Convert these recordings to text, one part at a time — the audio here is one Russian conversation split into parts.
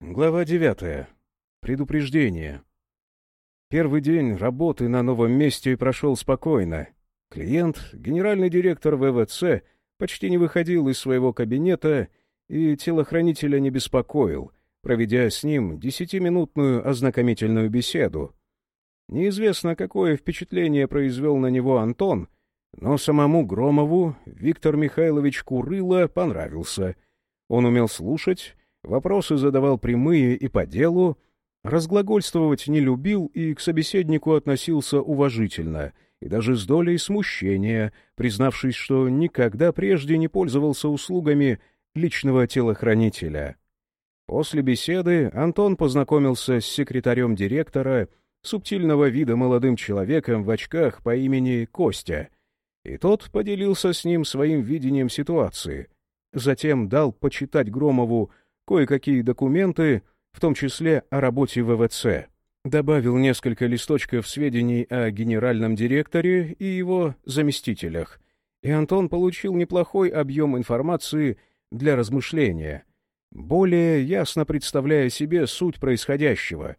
Глава девятая. Предупреждение. Первый день работы на новом месте прошел спокойно. Клиент, генеральный директор ВВЦ, почти не выходил из своего кабинета и телохранителя не беспокоил, проведя с ним десятиминутную ознакомительную беседу. Неизвестно, какое впечатление произвел на него Антон, но самому Громову Виктор Михайлович Курыло понравился. Он умел слушать Вопросы задавал прямые и по делу, разглагольствовать не любил и к собеседнику относился уважительно и даже с долей смущения, признавшись, что никогда прежде не пользовался услугами личного телохранителя. После беседы Антон познакомился с секретарем директора, субтильного вида молодым человеком в очках по имени Костя, и тот поделился с ним своим видением ситуации. Затем дал почитать Громову кое-какие документы, в том числе о работе ВВЦ. Добавил несколько листочков сведений о генеральном директоре и его заместителях, и Антон получил неплохой объем информации для размышления, более ясно представляя себе суть происходящего.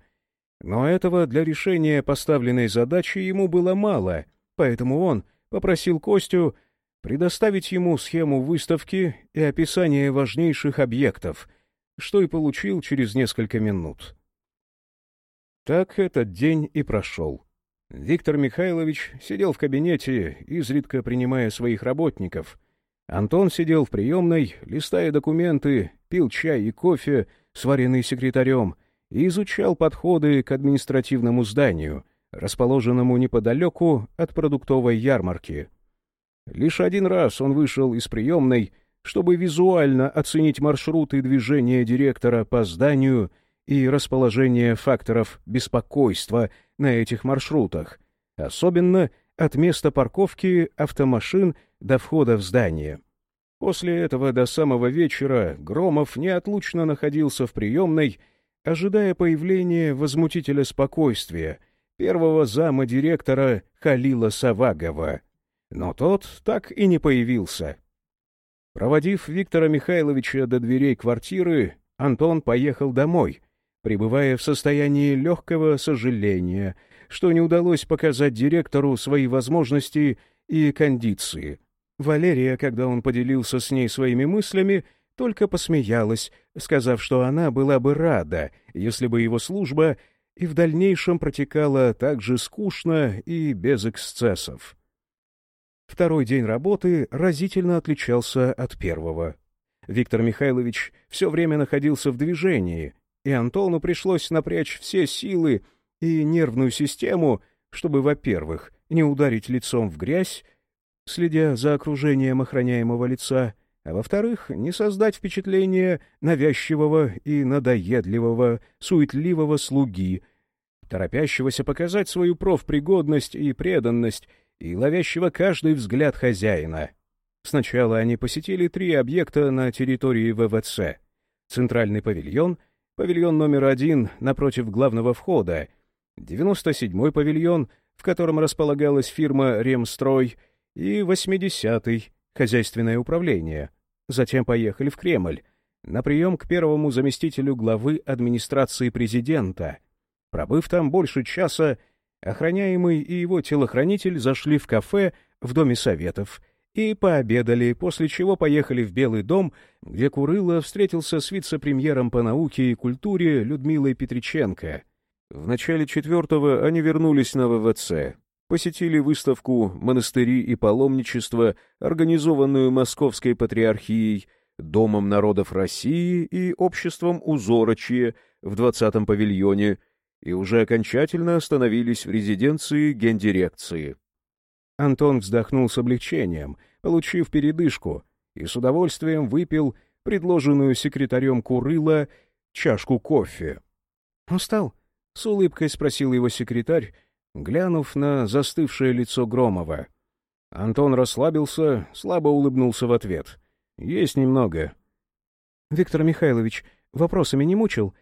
Но этого для решения поставленной задачи ему было мало, поэтому он попросил Костю предоставить ему схему выставки и описание важнейших объектов — что и получил через несколько минут. Так этот день и прошел. Виктор Михайлович сидел в кабинете, изредка принимая своих работников. Антон сидел в приемной, листая документы, пил чай и кофе, сваренный секретарем, и изучал подходы к административному зданию, расположенному неподалеку от продуктовой ярмарки. Лишь один раз он вышел из приемной — чтобы визуально оценить маршруты движения директора по зданию и расположение факторов беспокойства на этих маршрутах, особенно от места парковки автомашин до входа в здание. После этого до самого вечера Громов неотлучно находился в приемной, ожидая появления возмутителя спокойствия, первого зама директора Халила Савагова. Но тот так и не появился. Проводив Виктора Михайловича до дверей квартиры, Антон поехал домой, пребывая в состоянии легкого сожаления, что не удалось показать директору свои возможности и кондиции. Валерия, когда он поделился с ней своими мыслями, только посмеялась, сказав, что она была бы рада, если бы его служба и в дальнейшем протекала так же скучно и без эксцессов. Второй день работы разительно отличался от первого. Виктор Михайлович все время находился в движении, и Антону пришлось напрячь все силы и нервную систему, чтобы, во-первых, не ударить лицом в грязь, следя за окружением охраняемого лица, а во-вторых, не создать впечатление навязчивого и надоедливого, суетливого слуги, торопящегося показать свою профпригодность и преданность и ловящего каждый взгляд хозяина. Сначала они посетили три объекта на территории ВВЦ. Центральный павильон, павильон номер один напротив главного входа, 97-й павильон, в котором располагалась фирма «Ремстрой», и 80-й — хозяйственное управление. Затем поехали в Кремль, на прием к первому заместителю главы администрации президента. Пробыв там больше часа, Охраняемый и его телохранитель зашли в кафе в Доме Советов и пообедали, после чего поехали в Белый дом, где Курыло встретился с вице-премьером по науке и культуре Людмилой Петриченко. В начале четвертого они вернулись на ВВЦ, посетили выставку «Монастыри и паломничество», организованную Московской Патриархией, Домом народов России и Обществом Узорочье в 20-м павильоне, и уже окончательно остановились в резиденции гендирекции. Антон вздохнул с облегчением, получив передышку, и с удовольствием выпил предложенную секретарем Курыла чашку кофе. «Устал?» — с улыбкой спросил его секретарь, глянув на застывшее лицо Громова. Антон расслабился, слабо улыбнулся в ответ. «Есть немного». «Виктор Михайлович вопросами не мучил?»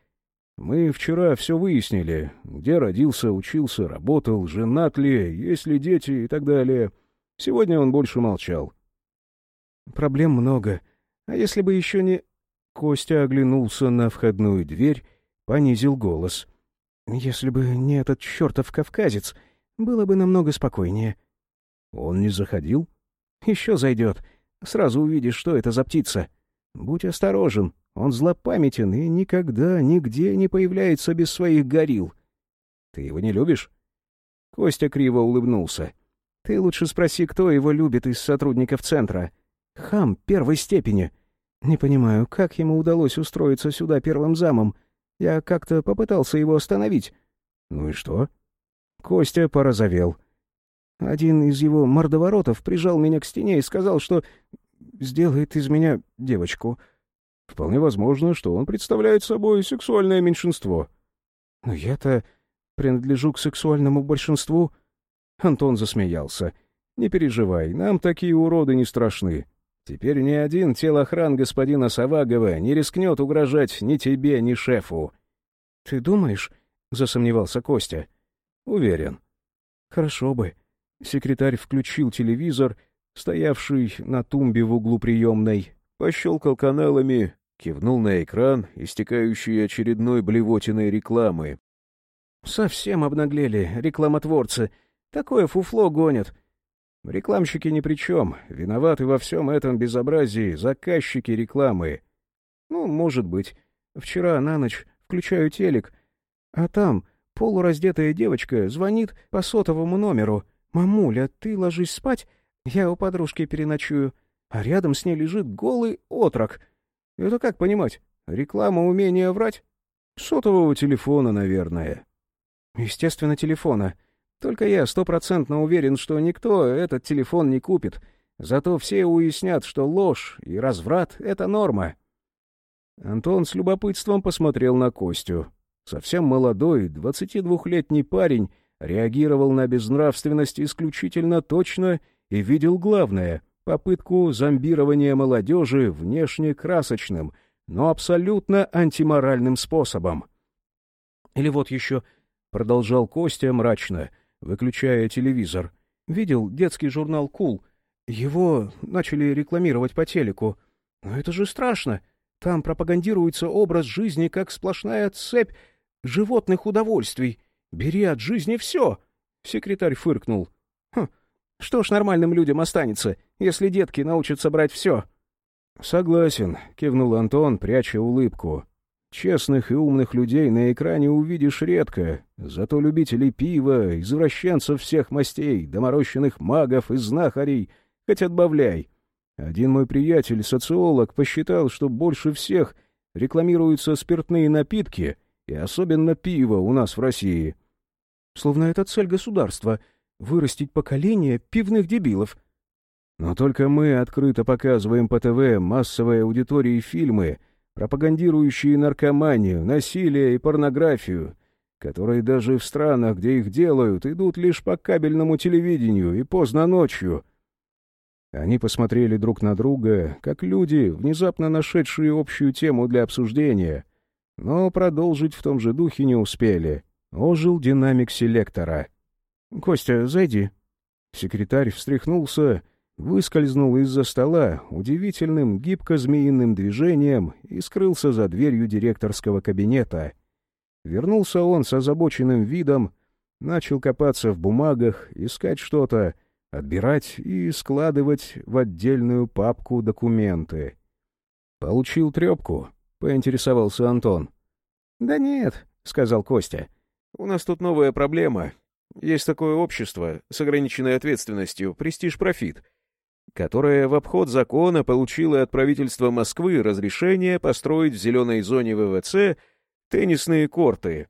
Мы вчера все выяснили, где родился, учился, работал, женат ли, есть ли дети и так далее. Сегодня он больше молчал. Проблем много. А если бы еще не... Костя оглянулся на входную дверь, понизил голос. «Если бы не этот чертов кавказец, было бы намного спокойнее». «Он не заходил?» «Еще зайдет. Сразу увидишь, что это за птица. Будь осторожен, он злопамятен и никогда, нигде не появляется без своих горил. Ты его не любишь?» Костя криво улыбнулся. «Ты лучше спроси, кто его любит из сотрудников центра. Хам первой степени. Не понимаю, как ему удалось устроиться сюда первым замом. Я как-то попытался его остановить». «Ну и что?» Костя порозовел. Один из его мордоворотов прижал меня к стене и сказал, что сделает из меня девочку. Вполне возможно, что он представляет собой сексуальное меньшинство. Но я-то принадлежу к сексуальному большинству. Антон засмеялся. «Не переживай, нам такие уроды не страшны. Теперь ни один телохран господина Савагова не рискнет угрожать ни тебе, ни шефу». «Ты думаешь?» — засомневался Костя. «Уверен». «Хорошо бы». Секретарь включил телевизор, стоявший на тумбе в углу приемной, пощелкал каналами, кивнул на экран, истекающий очередной блевотиной рекламы. «Совсем обнаглели рекламотворцы. Такое фуфло гонят. Рекламщики ни при чем. Виноваты во всем этом безобразии заказчики рекламы. Ну, может быть. Вчера на ночь включаю телек, а там полураздетая девочка звонит по сотовому номеру. «Мамуля, ты ложись спать, я у подружки переночую, а рядом с ней лежит голый отрок. Это как понимать? Реклама умения врать? Сотового телефона, наверное. Естественно, телефона. Только я стопроцентно уверен, что никто этот телефон не купит. Зато все уяснят, что ложь и разврат — это норма. Антон с любопытством посмотрел на Костю. Совсем молодой, двадцатидвухлетний парень реагировал на безнравственность исключительно точно — и видел главное — попытку зомбирования молодежи внешне красочным, но абсолютно антиморальным способом. Или вот еще, — продолжал Костя мрачно, выключая телевизор, — видел детский журнал «Кул». Его начали рекламировать по телеку. Но это же страшно. Там пропагандируется образ жизни как сплошная цепь животных удовольствий. Бери от жизни все. Секретарь фыркнул. Что ж нормальным людям останется, если детки научатся брать все?» «Согласен», — кивнул Антон, пряча улыбку. «Честных и умных людей на экране увидишь редко, зато любителей пива, извращенцев всех мастей, доморощенных магов и знахарей, хоть отбавляй. Один мой приятель, социолог, посчитал, что больше всех рекламируются спиртные напитки, и особенно пиво у нас в России». «Словно это цель государства», вырастить поколение пивных дебилов. Но только мы открыто показываем по ТВ массовой аудитории фильмы, пропагандирующие наркоманию, насилие и порнографию, которые даже в странах, где их делают, идут лишь по кабельному телевидению и поздно ночью. Они посмотрели друг на друга, как люди, внезапно нашедшие общую тему для обсуждения, но продолжить в том же духе не успели. Ожил динамик селектора — «Костя, зайди». Секретарь встряхнулся, выскользнул из-за стола удивительным гибко-змеиным движением и скрылся за дверью директорского кабинета. Вернулся он с озабоченным видом, начал копаться в бумагах, искать что-то, отбирать и складывать в отдельную папку документы. «Получил трепку?» — поинтересовался Антон. «Да нет», — сказал Костя. «У нас тут новая проблема. Есть такое общество с ограниченной ответственностью «Престиж-профит», которое в обход закона получило от правительства Москвы разрешение построить в зеленой зоне ВВЦ теннисные корты.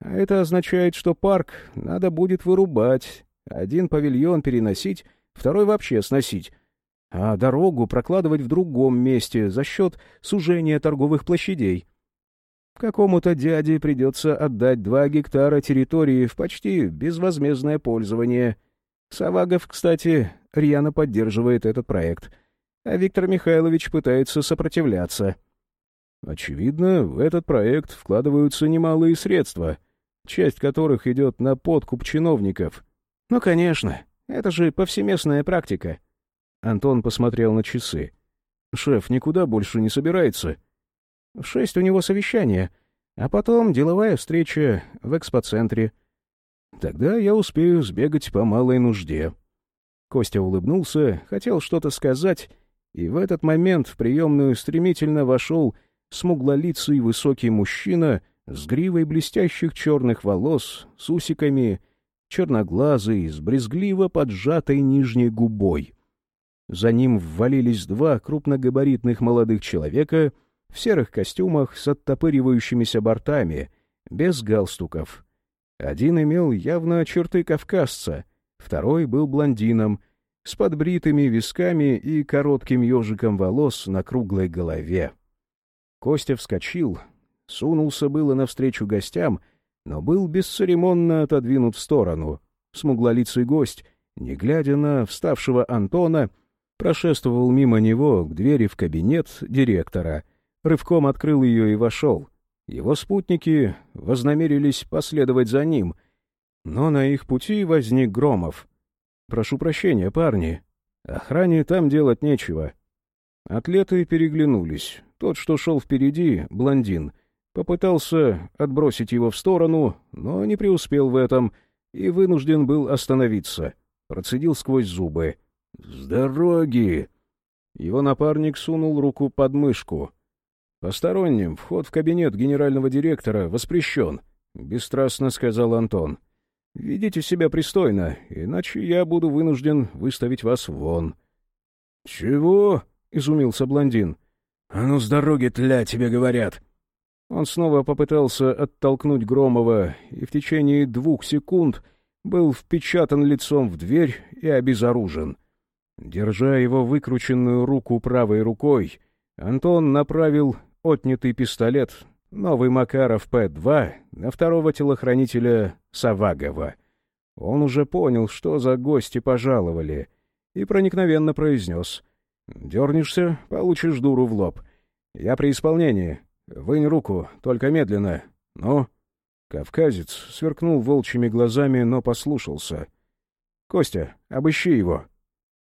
А это означает, что парк надо будет вырубать, один павильон переносить, второй вообще сносить, а дорогу прокладывать в другом месте за счет сужения торговых площадей. Какому-то дяде придется отдать два гектара территории в почти безвозмездное пользование. Савагов, кстати, рьяно поддерживает этот проект, а Виктор Михайлович пытается сопротивляться. Очевидно, в этот проект вкладываются немалые средства, часть которых идет на подкуп чиновников. Ну, конечно, это же повсеместная практика. Антон посмотрел на часы. «Шеф никуда больше не собирается?» В шесть у него совещание, а потом деловая встреча в экспоцентре. Тогда я успею сбегать по малой нужде». Костя улыбнулся, хотел что-то сказать, и в этот момент в приемную стремительно вошел смуглолицый высокий мужчина с гривой блестящих черных волос, с усиками, черноглазый, с брезгливо поджатой нижней губой. За ним ввалились два крупногабаритных молодых человека в серых костюмах с оттопыривающимися бортами, без галстуков. Один имел явно черты кавказца, второй был блондином, с подбритыми висками и коротким ежиком волос на круглой голове. Костя вскочил, сунулся было навстречу гостям, но был бесцеремонно отодвинут в сторону. Смуглолицый гость, не глядя на вставшего Антона, прошествовал мимо него к двери в кабинет директора, рывком открыл ее и вошел. Его спутники вознамерились последовать за ним, но на их пути возник Громов. «Прошу прощения, парни. Охране там делать нечего». Атлеты переглянулись. Тот, что шел впереди, блондин, попытался отбросить его в сторону, но не преуспел в этом и вынужден был остановиться. Процедил сквозь зубы. «С дороги!» Его напарник сунул руку под мышку. «Посторонним вход в кабинет генерального директора воспрещен», — бесстрастно сказал Антон. «Ведите себя пристойно, иначе я буду вынужден выставить вас вон». «Чего?» — изумился блондин. «А ну с дороги, тля, тебе говорят!» Он снова попытался оттолкнуть Громова и в течение двух секунд был впечатан лицом в дверь и обезоружен. Держа его выкрученную руку правой рукой, Антон направил отнятый пистолет, новый Макаров П-2, на второго телохранителя Савагова. Он уже понял, что за гости пожаловали, и проникновенно произнес — Дернешься — получишь дуру в лоб. Я при исполнении. Вынь руку, только медленно. Ну?» Кавказец сверкнул волчьими глазами, но послушался. «Костя, обыщи его».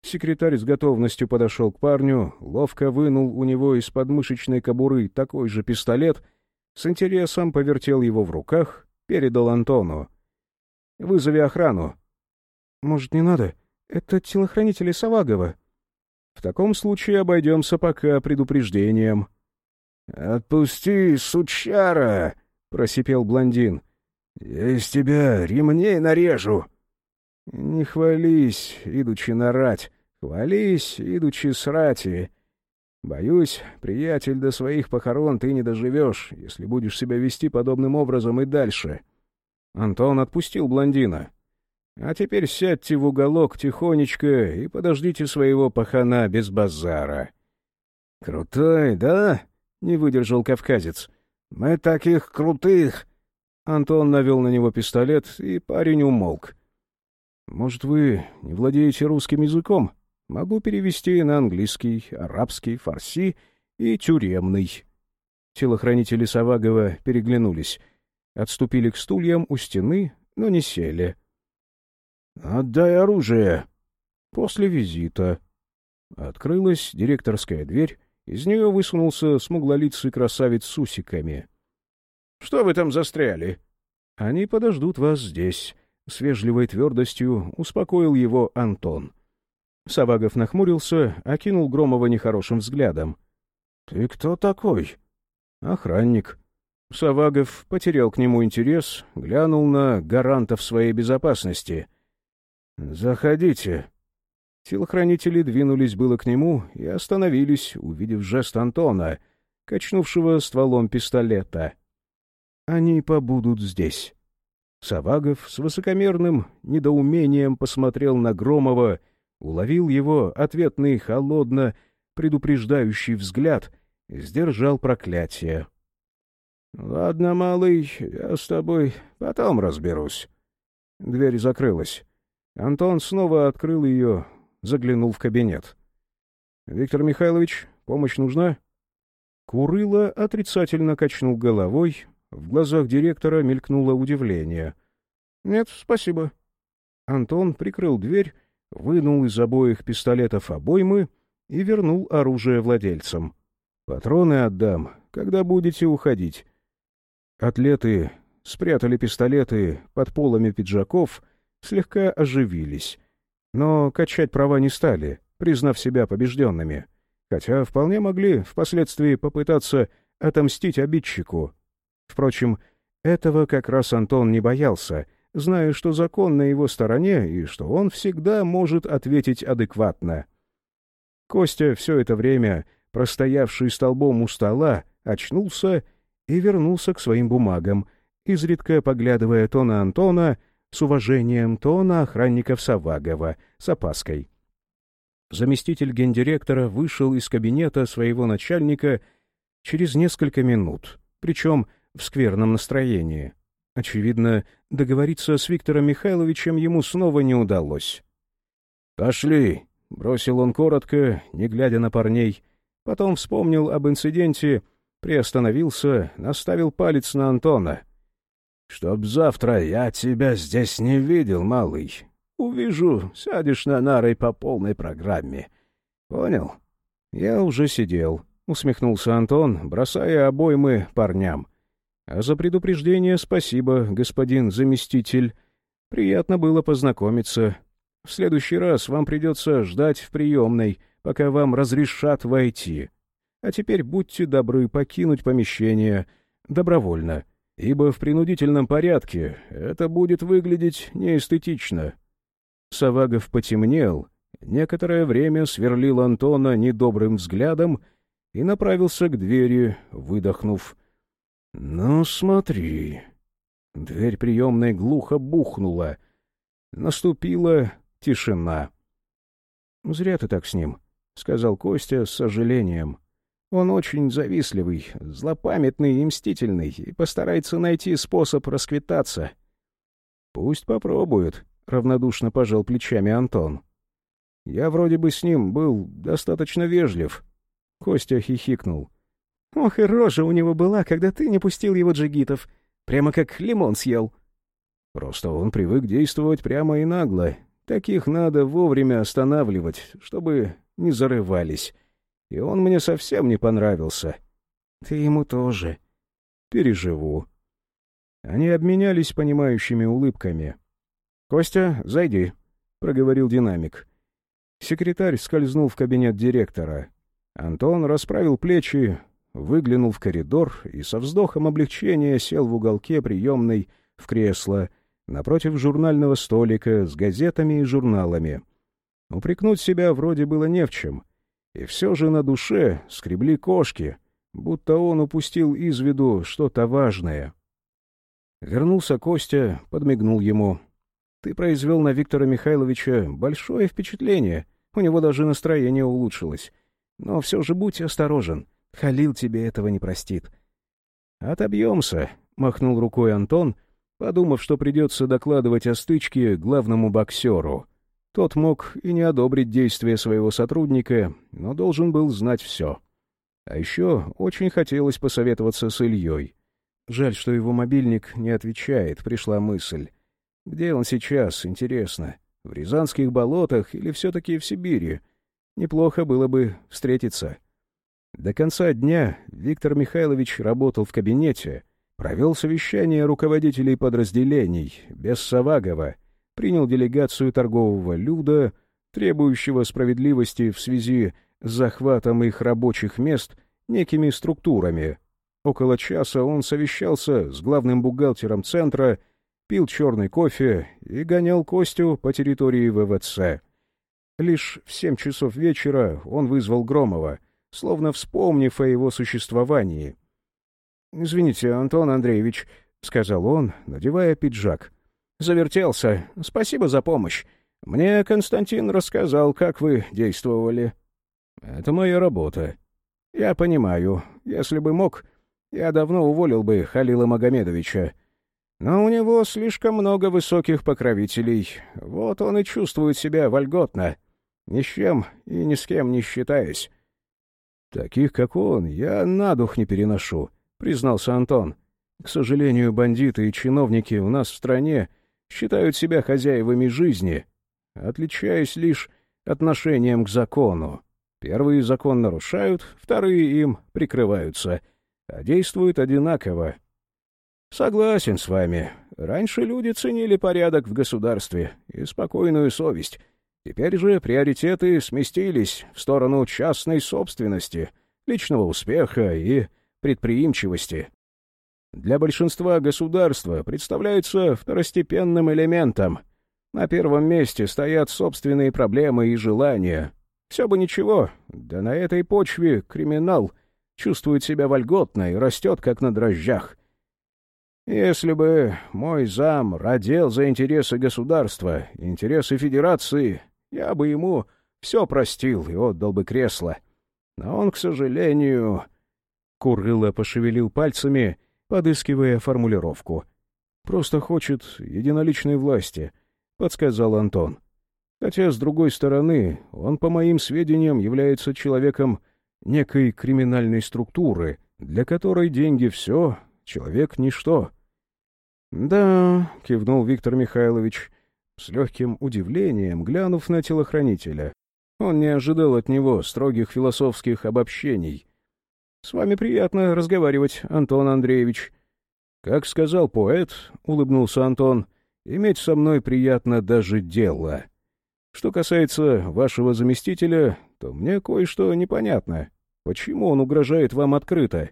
Секретарь с готовностью подошел к парню, ловко вынул у него из подмышечной кобуры такой же пистолет, с интересом повертел его в руках, передал Антону. «Вызови охрану». «Может, не надо? Это телохранители Савагова», в таком случае обойдемся пока предупреждением. — Отпусти, сучара! — просипел блондин. — Я из тебя ремней нарежу. — Не хвались, идучи нарать, хвались, идучи срати. Боюсь, приятель, до своих похорон ты не доживешь, если будешь себя вести подобным образом и дальше. Антон отпустил блондина. А теперь сядьте в уголок тихонечко и подождите своего пахана без базара. — Крутой, да? — не выдержал кавказец. — Мы таких крутых! Антон навел на него пистолет, и парень умолк. — Может, вы не владеете русским языком? Могу перевести на английский, арабский, фарси и тюремный. Телохранители Савагова переглянулись, отступили к стульям у стены, но не сели — «Отдай оружие!» После визита. Открылась директорская дверь, из нее высунулся смуглолицый красавец с усиками. «Что вы там застряли?» «Они подождут вас здесь», — с вежливой твердостью успокоил его Антон. Савагов нахмурился, окинул Громова нехорошим взглядом. «Ты кто такой?» «Охранник». Савагов потерял к нему интерес, глянул на гарантов своей безопасности. «Заходите». Телохранители двинулись было к нему и остановились, увидев жест Антона, качнувшего стволом пистолета. «Они побудут здесь». Савагов с высокомерным недоумением посмотрел на Громова, уловил его ответный холодно предупреждающий взгляд сдержал проклятие. — Ладно, малый, я с тобой потом разберусь. Дверь закрылась. Антон снова открыл ее, заглянул в кабинет. — Виктор Михайлович, помощь нужна? Курыло отрицательно качнул головой, в глазах директора мелькнуло удивление. — Нет, спасибо. Антон прикрыл дверь, вынул из обоих пистолетов обоймы и вернул оружие владельцам. — Патроны отдам, когда будете уходить». Атлеты спрятали пистолеты под полами пиджаков, слегка оживились. Но качать права не стали, признав себя побежденными, хотя вполне могли впоследствии попытаться отомстить обидчику. Впрочем, этого как раз Антон не боялся, зная, что закон на его стороне и что он всегда может ответить адекватно. Костя, все это время простоявший столбом у стола, очнулся и вернулся к своим бумагам, изредка поглядывая то на Антона с уважением, то на охранников Савагова с опаской. Заместитель гендиректора вышел из кабинета своего начальника через несколько минут, причем в скверном настроении. Очевидно, договориться с Виктором Михайловичем ему снова не удалось. «Пошли!» — бросил он коротко, не глядя на парней. Потом вспомнил об инциденте, приостановился, наставил палец на Антона. «Чтоб завтра я тебя здесь не видел, малый. Увижу, сядешь на нарой по полной программе. Понял?» «Я уже сидел», — усмехнулся Антон, бросая обоймы парням. А за предупреждение спасибо, господин заместитель. Приятно было познакомиться. В следующий раз вам придется ждать в приемной, пока вам разрешат войти. А теперь будьте добры покинуть помещение добровольно, ибо в принудительном порядке это будет выглядеть неэстетично. Савагов потемнел, некоторое время сверлил Антона недобрым взглядом и направился к двери, выдохнув — «Ну, смотри». Дверь приемной глухо бухнула. Наступила тишина. «Зря ты так с ним», — сказал Костя с сожалением. «Он очень завистливый, злопамятный и мстительный, и постарается найти способ расквитаться». «Пусть попробует», — равнодушно пожал плечами Антон. «Я вроде бы с ним был достаточно вежлив». Костя хихикнул. Ох, и рожа у него была, когда ты не пустил его джигитов. Прямо как лимон съел. Просто он привык действовать прямо и нагло. Таких надо вовремя останавливать, чтобы не зарывались. И он мне совсем не понравился. Ты ему тоже. Переживу. Они обменялись понимающими улыбками. «Костя, зайди», — проговорил динамик. Секретарь скользнул в кабинет директора. Антон расправил плечи, выглянул в коридор и со вздохом облегчения сел в уголке приемной в кресло напротив журнального столика с газетами и журналами. Упрекнуть себя вроде было не в чем, и все же на душе скребли кошки, будто он упустил из виду что-то важное. Вернулся Костя, подмигнул ему. «Ты произвел на Виктора Михайловича большое впечатление, у него даже настроение улучшилось. Но все же будь осторожен». Халил тебе этого не простит. «Отобьемся», — махнул рукой Антон, подумав, что придется докладывать о стычке главному боксеру. Тот мог и не одобрить действия своего сотрудника, но должен был знать все. А еще очень хотелось посоветоваться с Ильей. Жаль, что его мобильник не отвечает, пришла мысль. Где он сейчас, интересно? В Рязанских болотах или все-таки в Сибири? Неплохо было бы встретиться. До конца дня Виктор Михайлович работал в кабинете, провел совещание руководителей подразделений без Савагова, принял делегацию торгового люда, требующего справедливости в связи с захватом их рабочих мест некими структурами. Около часа он совещался с главным бухгалтером центра, пил черный кофе и гонял Костю по территории ВВЦ. Лишь в семь часов вечера он вызвал Громова — словно вспомнив о его существовании. «Извините, Антон Андреевич», — сказал он, надевая пиджак. «Завертелся. Спасибо за помощь. Мне Константин рассказал, как вы действовали». «Это моя работа». «Я понимаю. Если бы мог, я давно уволил бы Халила Магомедовича. Но у него слишком много высоких покровителей. Вот он и чувствует себя вольготно, ни с чем и ни с кем не считаясь. «Таких, как он, я на дух не переношу», — признался Антон. «К сожалению, бандиты и чиновники у нас в стране считают себя хозяевами жизни, отличаясь лишь отношением к закону. Первые закон нарушают, вторые им прикрываются. а действуют одинаково. Согласен с вами. Раньше люди ценили порядок в государстве и спокойную совесть. Теперь же приоритеты сместились в сторону частной собственности, личного успеха и предприимчивости. Для большинства государства представляются второстепенным элементом. На первом месте стоят собственные проблемы и желания. Все бы ничего, да на этой почве криминал чувствует себя вольготно и растет, как на дрожжах. Если бы мой зам родил за интересы государства, интересы федерации, я бы ему все простил и отдал бы кресло. Но он, к сожалению... Курыло пошевелил пальцами, подыскивая формулировку. «Просто хочет единоличной власти», — подсказал Антон. «Хотя, с другой стороны, он, по моим сведениям, является человеком некой криминальной структуры, для которой деньги — все, человек — ничто». «Да», — кивнул Виктор Михайлович, с легким удивлением, глянув на телохранителя. Он не ожидал от него строгих философских обобщений. «С вами приятно разговаривать, Антон Андреевич». «Как сказал поэт», — улыбнулся Антон, — «иметь со мной приятно даже дело. Что касается вашего заместителя, то мне кое-что непонятно. Почему он угрожает вам открыто?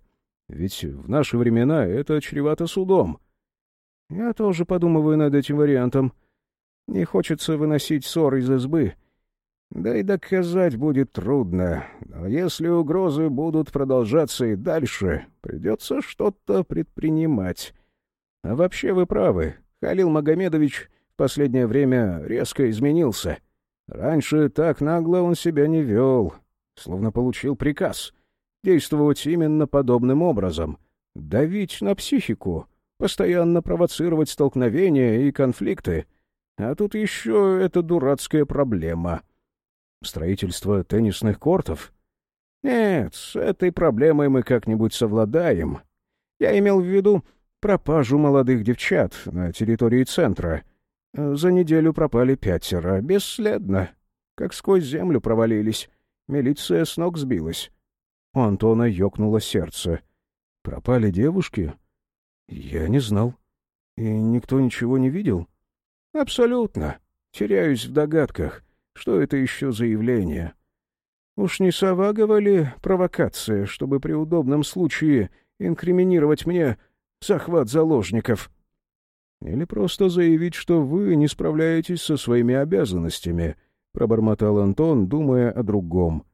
Ведь в наши времена это чревато судом». «Я тоже подумываю над этим вариантом», не хочется выносить ссор из избы. Да и доказать будет трудно. Но если угрозы будут продолжаться и дальше, придется что-то предпринимать. А вообще вы правы. Халил Магомедович в последнее время резко изменился. Раньше так нагло он себя не вел, словно получил приказ действовать именно подобным образом, давить на психику, постоянно провоцировать столкновения и конфликты — а тут еще эта дурацкая проблема. Строительство теннисных кортов? Нет, с этой проблемой мы как-нибудь совладаем. Я имел в виду пропажу молодых девчат на территории центра. За неделю пропали пятеро, бесследно. Как сквозь землю провалились. Милиция с ног сбилась. У Антона ёкнуло сердце. Пропали девушки? Я не знал. И никто ничего не видел? Абсолютно. Теряюсь в догадках. Что это еще за явление? Уж не Савагова ли провокация, чтобы при удобном случае инкриминировать мне захват заложников? Или просто заявить, что вы не справляетесь со своими обязанностями, — пробормотал Антон, думая о другом.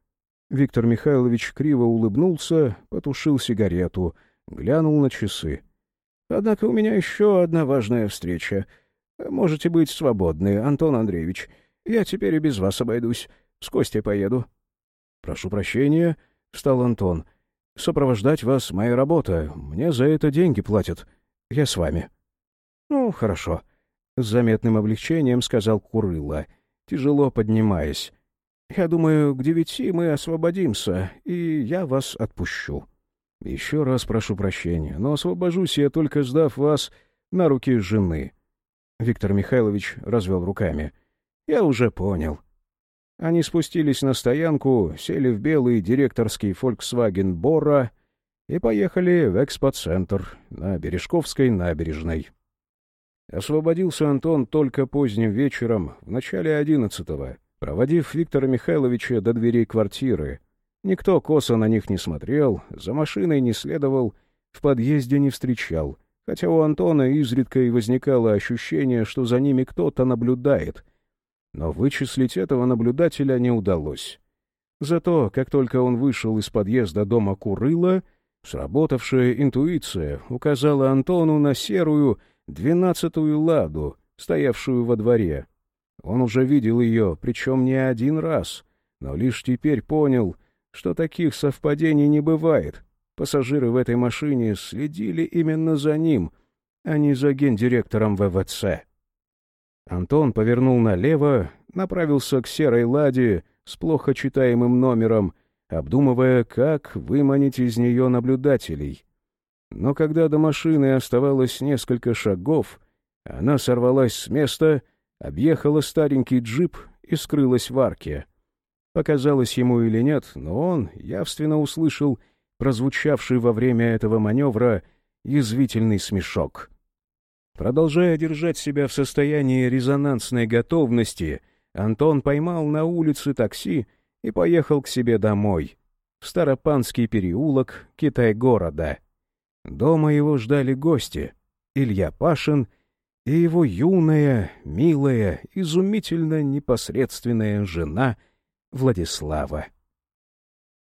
Виктор Михайлович криво улыбнулся, потушил сигарету, глянул на часы. — Однако у меня еще одна важная встреча — Можете быть свободны, Антон Андреевич. Я теперь и без вас обойдусь. С Костей поеду. — Прошу прощения, — встал Антон. — Сопровождать вас — моя работа. Мне за это деньги платят. Я с вами. — Ну, хорошо. С заметным облегчением сказал Курыло, тяжело поднимаясь. — Я думаю, к девяти мы освободимся, и я вас отпущу. — Еще раз прошу прощения, но освобожусь я только сдав вас на руки жены. — Виктор Михайлович развел руками. «Я уже понял». Они спустились на стоянку, сели в белый директорский Volkswagen Bora и поехали в экспоцентр на Бережковской набережной. Освободился Антон только поздним вечером, в начале одиннадцатого, проводив Виктора Михайловича до дверей квартиры. Никто косо на них не смотрел, за машиной не следовал, в подъезде не встречал — хотя у Антона изредка и возникало ощущение, что за ними кто-то наблюдает. Но вычислить этого наблюдателя не удалось. Зато, как только он вышел из подъезда дома Курыла, сработавшая интуиция указала Антону на серую двенадцатую ладу, стоявшую во дворе. Он уже видел ее, причем не один раз, но лишь теперь понял, что таких совпадений не бывает — Пассажиры в этой машине следили именно за ним, а не за гендиректором ВВЦ. Антон повернул налево, направился к серой ладе с плохо читаемым номером, обдумывая, как выманить из нее наблюдателей. Но когда до машины оставалось несколько шагов, она сорвалась с места, объехала старенький джип и скрылась в арке. Показалось ему или нет, но он явственно услышал прозвучавший во время этого маневра язвительный смешок. Продолжая держать себя в состоянии резонансной готовности, Антон поймал на улице такси и поехал к себе домой, в Старопанский переулок Китай-города. Дома его ждали гости — Илья Пашин и его юная, милая, изумительно непосредственная жена Владислава.